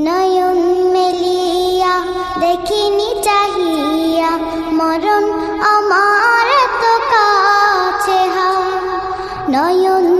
নয়ন মেলিয়া দেখিনি চাহিয়া মরণ আমার তো কাছে হা নয়ন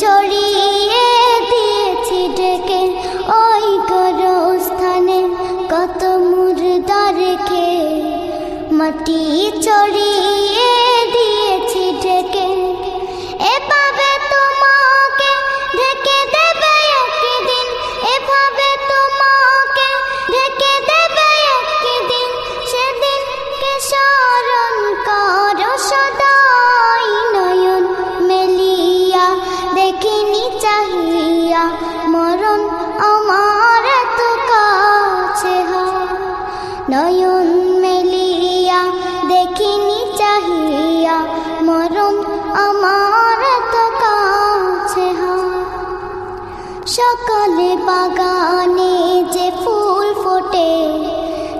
ছড়িয়ে দিয়েছি ডেকে। ওই স্থানে কত মুর্দা রেখে মাটি ছড়িয়ে সকালে বাগানে যে ফুল ফোটে,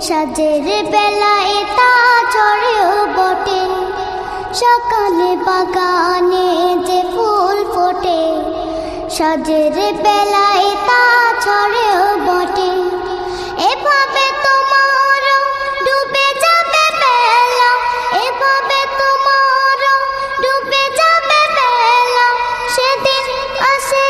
সাজের বেলায় তা ঝরেও বটে। সকালে বাগানে যে ফুল ফোটে, সাজের বেলায় তা ঝরেও বটে। এভাবে তোমার ডুবে যাবে বেলা, এভাবে তোমার ডুবে যাবে বেলা, সেদিন আসে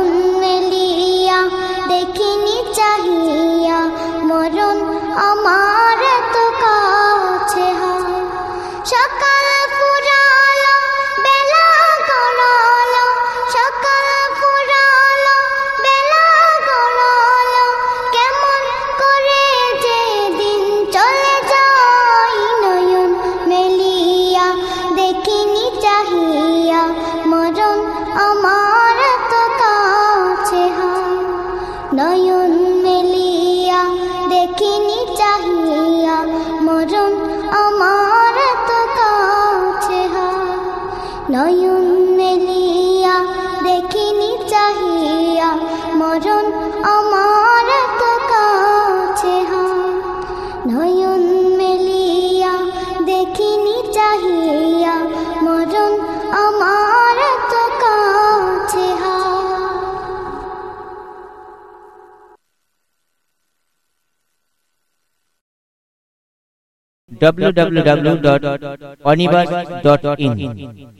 www.onibus.in